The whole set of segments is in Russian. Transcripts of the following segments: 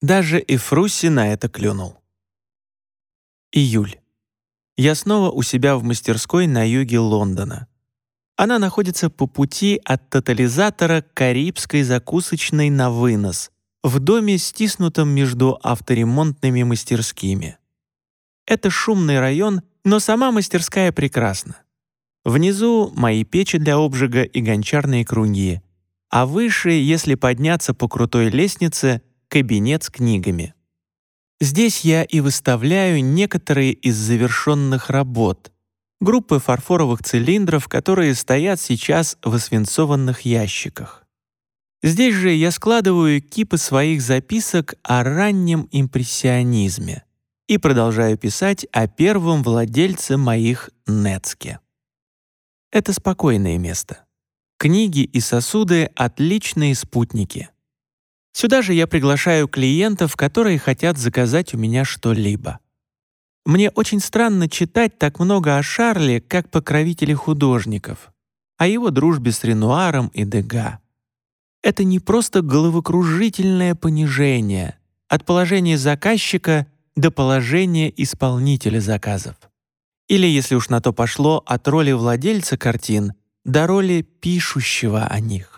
Даже Эфрусси на это клюнул. Июль. Я снова у себя в мастерской на юге Лондона. Она находится по пути от тотализатора карибской закусочной на вынос, в доме, стиснутом между авторемонтными мастерскими. Это шумный район, но сама мастерская прекрасна. Внизу мои печи для обжига и гончарные круги, а выше, если подняться по крутой лестнице, кабинет с книгами. Здесь я и выставляю некоторые из завершенных работ, группы фарфоровых цилиндров, которые стоят сейчас в освинцованных ящиках. Здесь же я складываю кипы своих записок о раннем импрессионизме и продолжаю писать о первом владельце моих Нецке. Это спокойное место. Книги и сосуды — отличные спутники. Сюда же я приглашаю клиентов, которые хотят заказать у меня что-либо. Мне очень странно читать так много о Шарле как покровителе художников, о его дружбе с Ренуаром и Дега. Это не просто головокружительное понижение от положения заказчика до положения исполнителя заказов. Или, если уж на то пошло, от роли владельца картин до роли пишущего о них.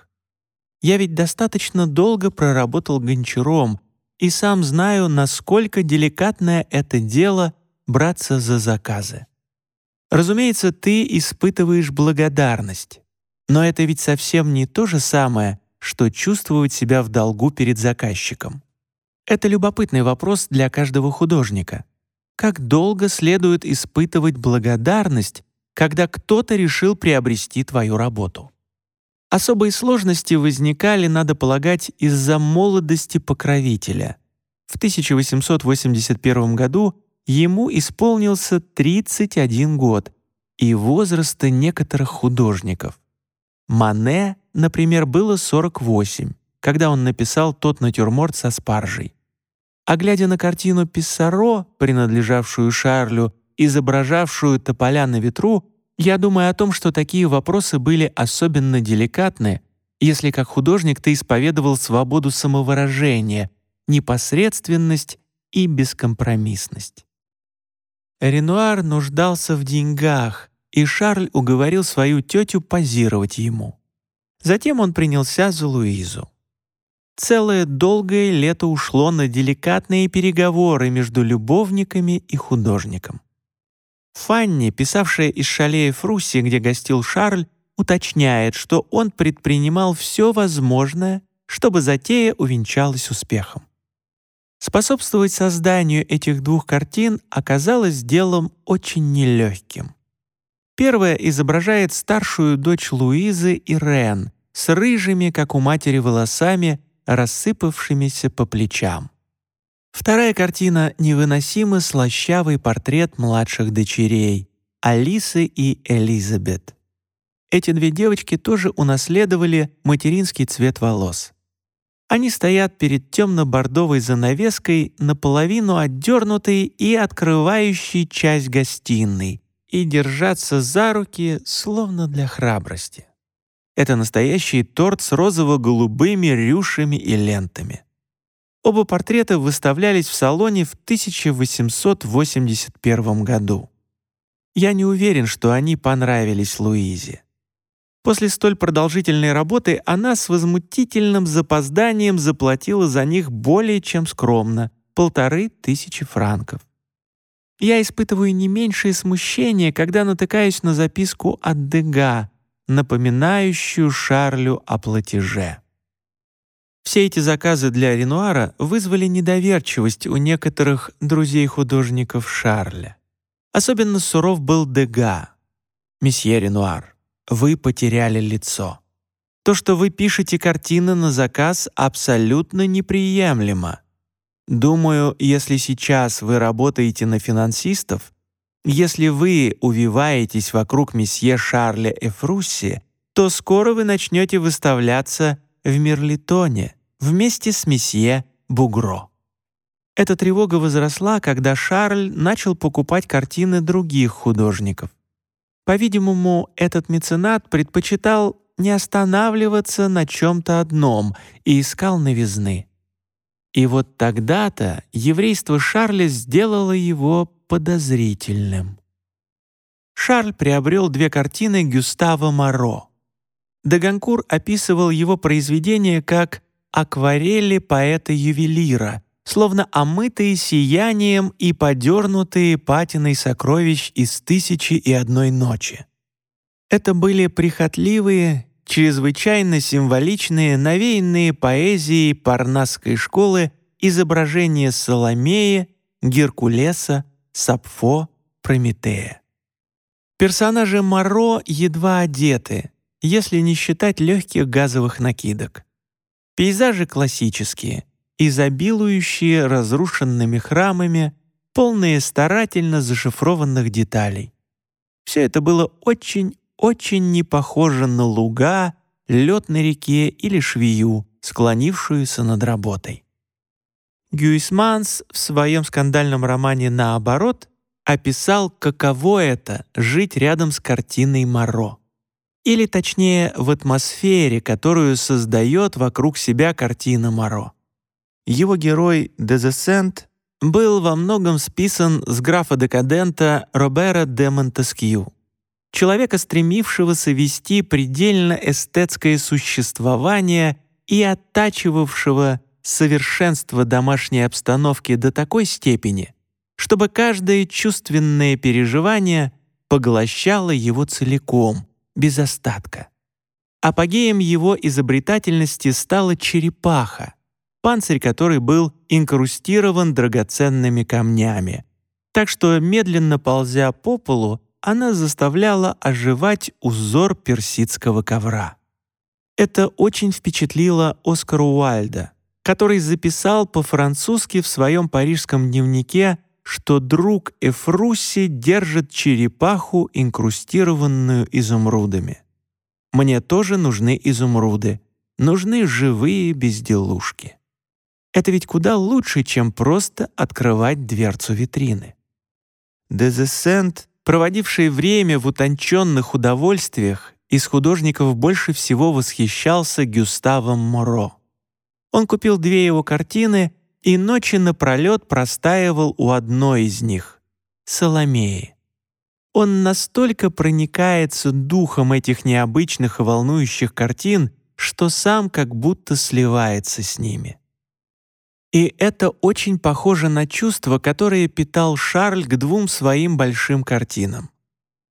Я ведь достаточно долго проработал гончаром и сам знаю, насколько деликатное это дело браться за заказы. Разумеется, ты испытываешь благодарность, но это ведь совсем не то же самое, что чувствовать себя в долгу перед заказчиком. Это любопытный вопрос для каждого художника. Как долго следует испытывать благодарность, когда кто-то решил приобрести твою работу? Особые сложности возникали, надо полагать, из-за молодости покровителя. В 1881 году ему исполнился 31 год и возраста некоторых художников. Мане, например, было 48, когда он написал тот натюрморт со спаржей. А глядя на картину Писсаро, принадлежавшую Шарлю, изображавшую тополя на ветру, я думаю о том, что такие вопросы были особенно деликатны, если как художник ты исповедовал свободу самовыражения, непосредственность и бескомпромиссность. Ренуар нуждался в деньгах, и Шарль уговорил свою тетю позировать ему. Затем он принялся за Луизу. Целое долгое лето ушло на деликатные переговоры между любовниками и художником. Фанни, писавшая из шалея Фрусси, где гостил Шарль, уточняет, что он предпринимал все возможное, чтобы затея увенчалась успехом. Способствовать созданию этих двух картин оказалось делом очень нелегким. Первая изображает старшую дочь Луизы Ирен с рыжими, как у матери, волосами, рассыпавшимися по плечам. Вторая картина — невыносимо слащавый портрет младших дочерей — Алисы и Элизабет. Эти две девочки тоже унаследовали материнский цвет волос. Они стоят перед темно-бордовой занавеской, наполовину отдернутой и открывающей часть гостиной, и держатся за руки, словно для храбрости. Это настоящий торт с розово-голубыми рюшами и лентами. Оба портрета выставлялись в салоне в 1881 году. Я не уверен, что они понравились Луизе. После столь продолжительной работы она с возмутительным запозданием заплатила за них более чем скромно — полторы тысячи франков. Я испытываю не меньшее смущение, когда натыкаюсь на записку от Дега, напоминающую Шарлю о платеже. Все эти заказы для Ренуара вызвали недоверчивость у некоторых друзей художников Шарля. Особенно суров был Дега. «Месье Ренуар, вы потеряли лицо. То, что вы пишете картины на заказ, абсолютно неприемлемо. Думаю, если сейчас вы работаете на финансистов, если вы увиваетесь вокруг месье Шарля Эфрусси, то скоро вы начнете выставляться в Мерлитоне вместе с месье Бугро. Эта тревога возросла, когда Шарль начал покупать картины других художников. По-видимому, этот меценат предпочитал не останавливаться на чем-то одном и искал новизны. И вот тогда-то еврейство Шарля сделало его подозрительным. Шарль приобрел две картины Гюстава Моро. Деганкур описывал его произведения как «акварели поэта-ювелира», словно омытые сиянием и подернутые патиной сокровищ из «Тысячи и одной ночи». Это были прихотливые, чрезвычайно символичные, навеянные поэзией парнасской школы изображения Соломеи, Геркулеса, Сапфо, Прометея. Персонажи Моро едва одеты, если не считать легких газовых накидок. Пейзажи классические, изобилующие разрушенными храмами, полные старательно зашифрованных деталей. Все это было очень очень не похожа на луга, лед на реке или швею, склонившуюся над работой. Гюйсманс в своем скандальном романе «Наоборот» описал, каково это — жить рядом с картиной Моро. Или точнее, в атмосфере, которую создает вокруг себя картина Моро. Его герой Дезесент был во многом списан с графа декадента Робера де Монтескью человека, стремившегося вести предельно эстетское существование и оттачивавшего совершенство домашней обстановки до такой степени, чтобы каждое чувственное переживание поглощало его целиком, без остатка. Апогеем его изобретательности стала черепаха, панцирь которой был инкрустирован драгоценными камнями. Так что, медленно ползя по полу, она заставляла оживать узор персидского ковра. Это очень впечатлило Оскара Уальда, который записал по-французски в своем парижском дневнике, что друг Эфрусси держит черепаху, инкрустированную изумрудами. «Мне тоже нужны изумруды, нужны живые безделушки». Это ведь куда лучше, чем просто открывать дверцу витрины. Дезесент проводивший время в утонченных удовольствиях, из художников больше всего восхищался Гюставом Моро. Он купил две его картины и ночи напролет простаивал у одной из них — Соломеи. Он настолько проникается духом этих необычных и волнующих картин, что сам как будто сливается с ними. И это очень похоже на чувство, которое питал Шарль к двум своим большим картинам.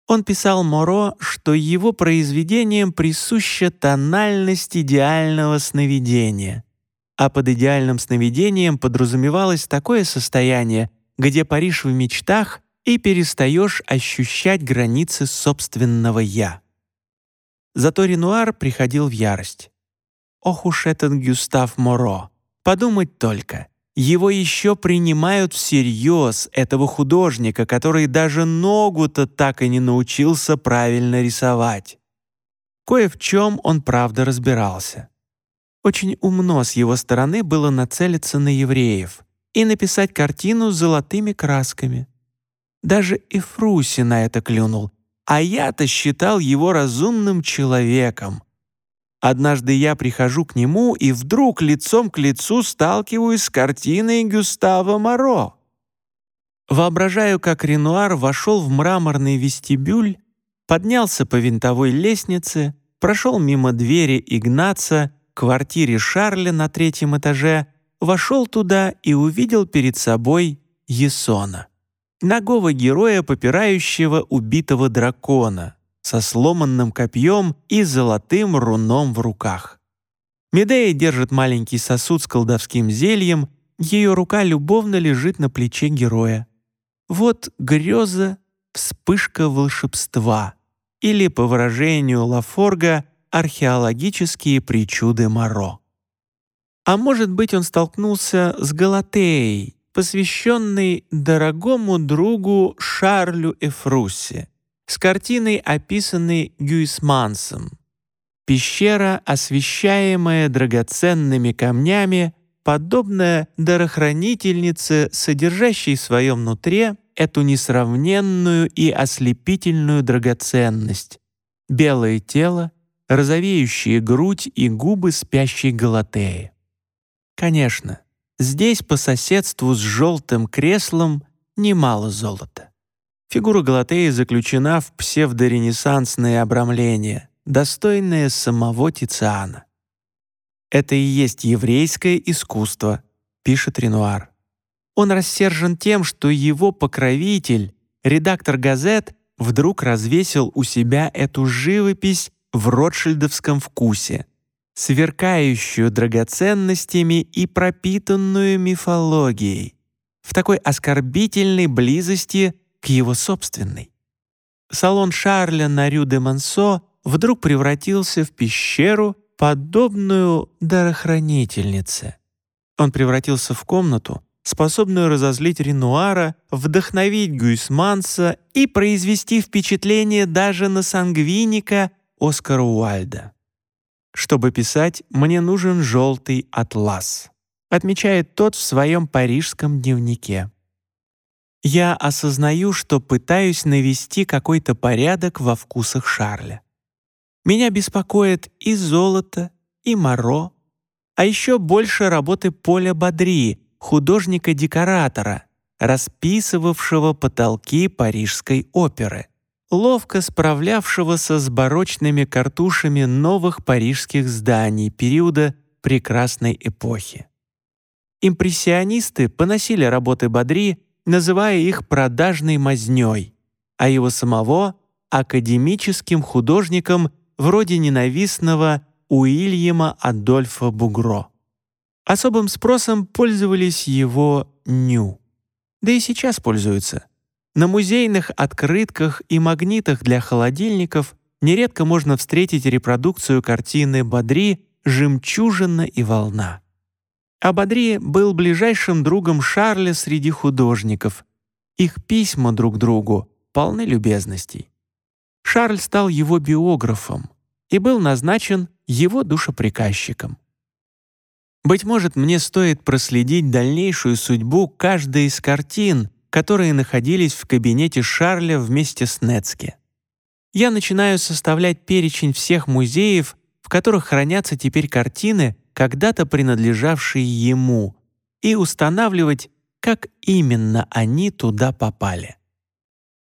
Он писал Моро, что его произведениям присуща тональность идеального сновидения, а под идеальным сновидением подразумевалось такое состояние, где Париж в мечтах и перестаешь ощущать границы собственного «я». Зато Ренуар приходил в ярость. Ох уж этот Гюстав Моро! Подумать только, его еще принимают всерьез, этого художника, который даже ногу-то так и не научился правильно рисовать. Кое в чем он правда разбирался. Очень умно с его стороны было нацелиться на евреев и написать картину с золотыми красками. Даже Эфруси на это клюнул, а я-то считал его разумным человеком, Однажды я прихожу к нему и вдруг лицом к лицу сталкиваюсь с картиной Гюстава Моро. Воображаю, как Ренуар вошел в мраморный вестибюль, поднялся по винтовой лестнице, прошел мимо двери Игнаца к квартире Шарля на третьем этаже, вошел туда и увидел перед собой Есона, ногого героя, попирающего убитого дракона — со сломанным копьем и золотым руном в руках. Медея держит маленький сосуд с колдовским зельем, ее рука любовно лежит на плече героя. Вот греза, вспышка волшебства, или, по выражению Лафорга, археологические причуды Моро. А может быть, он столкнулся с Галатеей, посвященной дорогому другу Шарлю Эфруссе, с картиной, описанной Гюйсмансом. Пещера, освещаемая драгоценными камнями, подобная дарохранительнице, содержащей в своем нутре эту несравненную и ослепительную драгоценность — белое тело, розовеющие грудь и губы спящей Галатеи. Конечно, здесь по соседству с желтым креслом немало золота. Фигура Галатеи заключена в псевдоренессансное обрамление, достойное самого Тициана. «Это и есть еврейское искусство», — пишет Ренуар. Он рассержен тем, что его покровитель, редактор газет, вдруг развесил у себя эту живопись в ротшильдовском вкусе, сверкающую драгоценностями и пропитанную мифологией, в такой оскорбительной близости к его собственной. Салон Шарля на Рю-де-Мансо вдруг превратился в пещеру, подобную дарохранительнице. Он превратился в комнату, способную разозлить Ренуара, вдохновить Гюйсманса и произвести впечатление даже на сангвиника Оскара Уальда. Чтобы писать, мне нужен желтый атлас, отмечает тот в своем парижском дневнике. Я осознаю, что пытаюсь навести какой-то порядок во вкусах Шарля. Меня беспокоит и золото, и моро, а еще больше работы Поля Бадри, художника-декоратора, расписывавшего потолки Парижской оперы, ловко справлявшегося с барочными картушами новых парижских зданий периода прекрасной эпохи. Импрессионисты поносили работы Бадри, называя их продажной мазнёй, а его самого — академическим художником вроде ненавистного Уильяма Адольфа Бугро. Особым спросом пользовались его «ню». Да и сейчас пользуются. На музейных открытках и магнитах для холодильников нередко можно встретить репродукцию картины Бадри «Жемчужина и волна». А Бадри был ближайшим другом Шарля среди художников. Их письма друг другу полны любезностей. Шарль стал его биографом и был назначен его душеприказчиком. Быть может, мне стоит проследить дальнейшую судьбу каждой из картин, которые находились в кабинете Шарля вместе с Нецке. Я начинаю составлять перечень всех музеев, в которых хранятся теперь картины, когда-то принадлежавшие ему, и устанавливать, как именно они туда попали.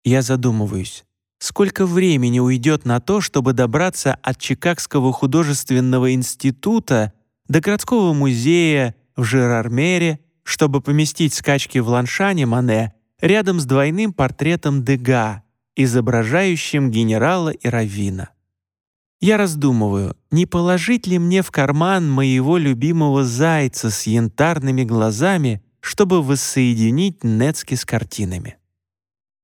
Я задумываюсь, сколько времени уйдет на то, чтобы добраться от Чикагского художественного института до городского музея в Жерармере, чтобы поместить скачки в Ланшане Мане рядом с двойным портретом Дега, изображающим генерала и раввина. Я раздумываю, не положить ли мне в карман моего любимого зайца с янтарными глазами, чтобы воссоединить Нецки с картинами.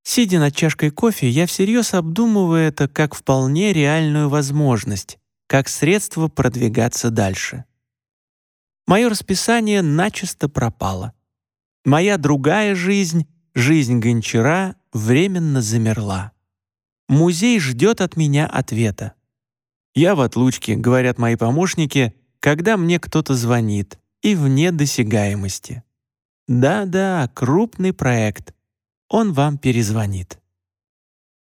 Сидя над чашкой кофе, я всерьез обдумываю это как вполне реальную возможность, как средство продвигаться дальше мое расписание начисто пропало. Моя другая жизнь, жизнь гончара, временно замерла. Музей ждет от меня ответа. Я в отлучке, говорят мои помощники, когда мне кто-то звонит, и вне досягаемости. Да-да, крупный проект. Он вам перезвонит.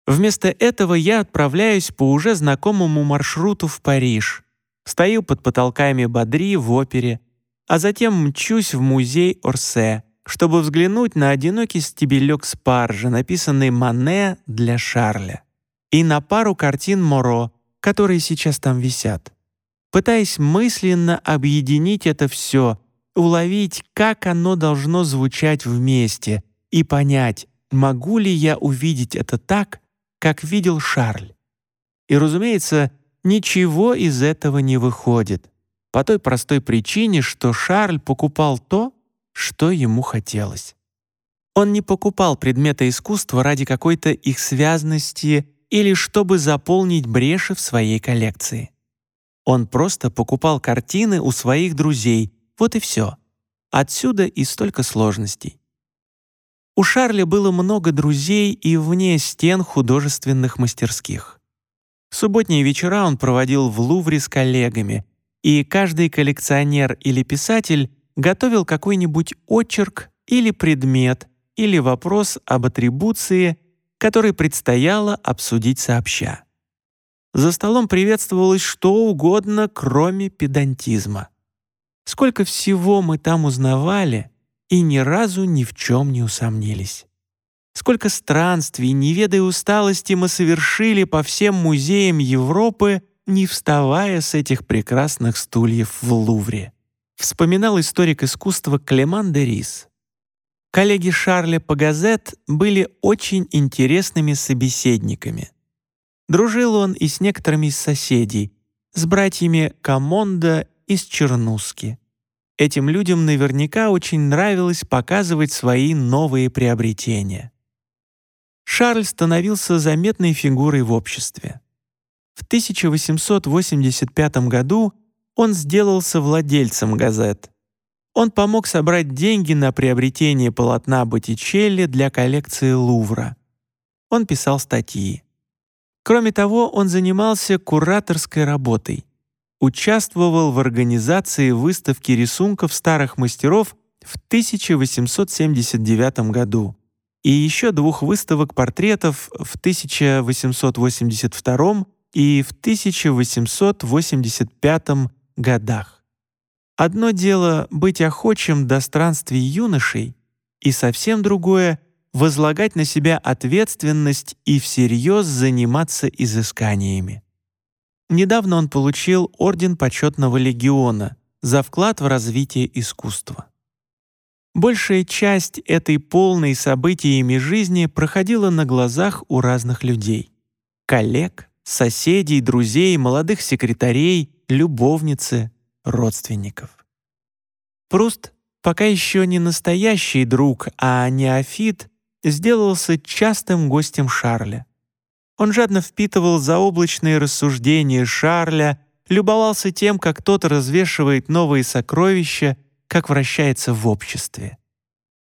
Вместо этого я отправляюсь по уже знакомому маршруту в Париж. Стою под потолками Бадри в опере, а затем мчусь в музей Орсе, чтобы взглянуть на одинокий стебелек спаржи, написанный Мане для Шарля, и на пару картин Моро, которые сейчас там висят. Пытаясь мысленно объединить это все, уловить, как оно должно звучать вместе, и понять, могу ли я увидеть это так, как видел Шарль. И, разумеется, ничего из этого не выходит по той простой причине, что Шарль покупал то, что ему хотелось. Он не покупал предметы искусства ради какой-то их связности или чтобы заполнить бреши в своей коллекции. Он просто покупал картины у своих друзей, вот и все. Отсюда и столько сложностей. У Шарля было много друзей и вне стен художественных мастерских. Субботние вечера он проводил в Лувре с коллегами, и каждый коллекционер или писатель готовил какой-нибудь очерк или предмет или вопрос об атрибуции, который предстояло обсудить сообща. За столом приветствовалось что угодно, кроме педантизма. Сколько всего мы там узнавали и ни разу ни в чем не усомнились. Сколько странствий, не ведая усталости, мы совершили по всем музеям Европы, не вставая с этих прекрасных стульев в Лувре. Вспоминал историк искусства Клеман де Рис. Коллеги Шарля по газет были очень интересными собеседниками. Дружил он и с некоторыми из соседей, с братьями Камонда из Чернуски. Этим людям наверняка очень нравилось показывать свои новые приобретения. Шарль становился заметной фигурой в обществе. В 1885 году он сделался владельцем газет. Он помог собрать деньги на приобретение полотна Боттичелли для коллекции Лувра. Он писал статьи. Кроме того, он занимался кураторской работой. Участвовал в организации выставки рисунков старых мастеров в 1879 году и еще двух выставок портретов в 1882 и в 1885 годах. Одно дело быть охочим до странствий юношей, и совсем другое — возлагать на себя ответственность и всерьез заниматься изысканиями. Недавно он получил Орден Почетного Легиона за вклад в развитие искусства. Большая часть этой полной событиями жизни проходила на глазах у разных людей. Коллег, соседей, друзей, молодых секретарей, любовницы, родственников. Пруст, пока еще не настоящий друг, а неофит, сделался частым гостем Шарля. Он жадно впитывал заоблачные рассуждения Шарля, любовался тем, как тот развешивает новые сокровища как вращается в обществе.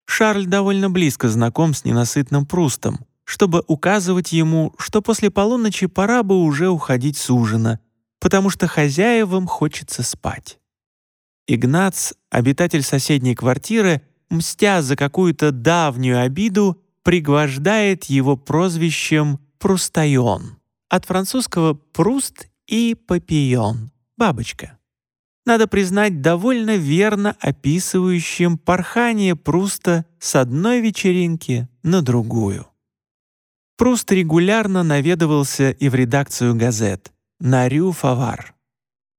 Шарль довольно близко знаком с ненасытным Прустом, чтобы указывать ему, что после полуночи пора бы уже уходить с ужина, потому что хозяевам хочется спать. Игнац, обитатель соседней квартиры, мстя за какую-то давнюю обиду, пригвождает его прозвищем «Прустайон» от французского «пруст» и «папион» — «бабочка» надо признать, довольно верно описывающим порхание Пруста с одной вечеринки на другую. Пруст регулярно наведывался и в редакцию газет, на Рю-Фавар.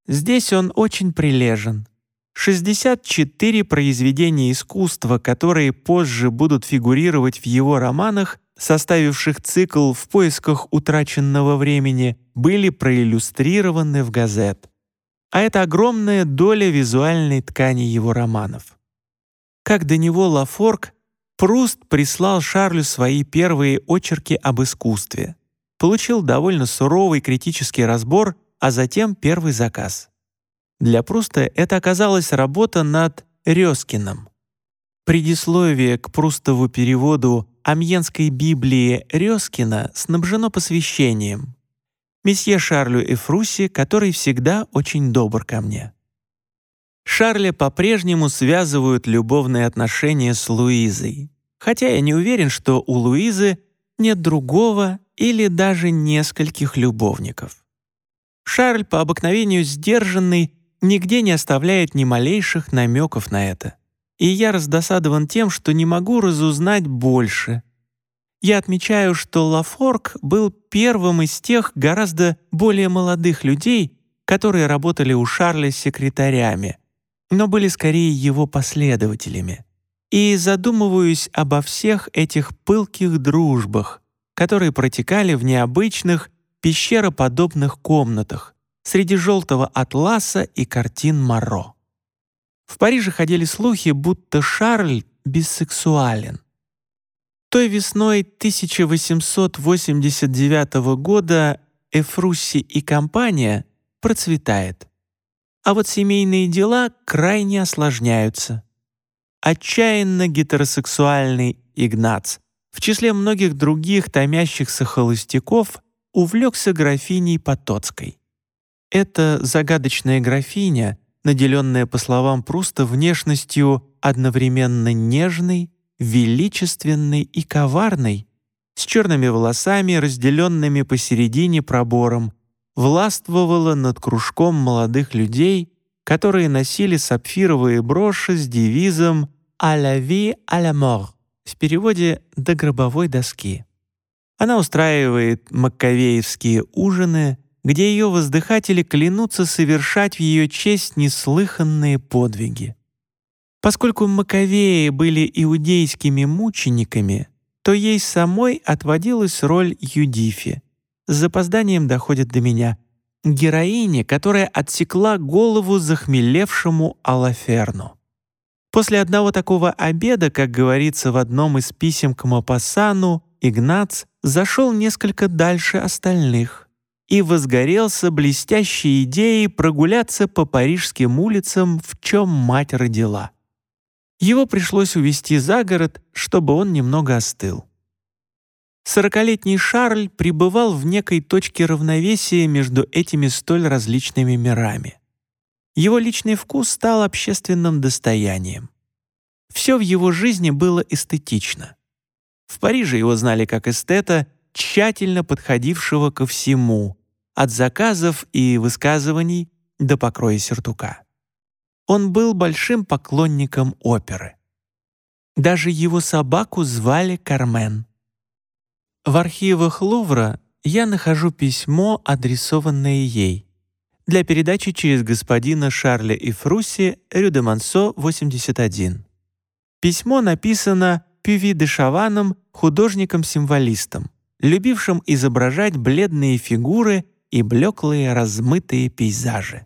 Здесь он очень прилежен. 64 произведения искусства, которые позже будут фигурировать в его романах, составивших цикл «В поисках утраченного времени», были проиллюстрированы в газет а это огромная доля визуальной ткани его романов. Как до него Лафорг, Пруст прислал Шарлю свои первые очерки об искусстве, получил довольно суровый критический разбор, а затем первый заказ. Для Пруста это оказалась работа над Рёскиным. Предисловие к Прустову переводу Амьенской Библии Рёскина снабжено посвящением, месье Шарлю и Фруси, который всегда очень добр ко мне. Шарля по-прежнему связывают любовные отношения с Луизой, хотя я не уверен, что у Луизы нет другого или даже нескольких любовников. Шарль по обыкновению сдержанный, нигде не оставляет ни малейших намеков на это. И я раздосадован тем, что не могу разузнать больше — я отмечаю, что Лафорг был первым из тех гораздо более молодых людей, которые работали у Шарля секретарями, но были скорее его последователями. И задумываюсь обо всех этих пылких дружбах, которые протекали в необычных пещероподобных комнатах среди желтого атласа и картин Маро. В Париже ходили слухи, будто Шарль бисексуален. Той весной 1889 года Эфрусси и компания процветает. А вот семейные дела крайне осложняются. Отчаянно гетеросексуальный Игнац в числе многих других томящихся холостяков увлекся графиней Потоцкой. Эта загадочная графиня, наделенная, по словам Пруста, внешностью одновременно нежной, величественной и коварной, с черными волосами, разделенными посередине пробором, властвовала над кружком молодых людей которые носили сапфировые броши с девизом «À la vie, à la mort» в переводе «до гробовой доски». Она устраивает маккавеевские ужины, где ее воздыхатели клянутся совершать в ее честь неслыханные подвиги. Поскольку Маковеи были иудейскими мучениками, то ей самой отводилась роль Юдифи. С запозданием доходит до меня. Героине, которая отсекла голову захмелевшему Алаферну. После одного такого обеда, как говорится в одном из писем к Мапассану, Игнац зашел несколько дальше остальных и возгорелся блестящей идеей прогуляться по парижским улицам, в чем мать родила. Его пришлось увезти за город, чтобы он немного остыл. Сорокалетний Шарль пребывал в некой точке равновесия между этими столь различными мирами. Его личный вкус стал общественным достоянием. Все в его жизни было эстетично. В Париже его знали как эстета, тщательно подходившего ко всему, от заказов и высказываний до покроя сюртука. Он был большим поклонником оперы. Даже его собаку звали Кармен. В архивах Лувра я нахожу письмо, адресованное ей, для передачи через господина Шарля и Фрусси, Рюдемансо, 81. Письмо написано Пюви де Шаваном, художником-символистом, любившим изображать бледные фигуры и блеклые размытые пейзажи.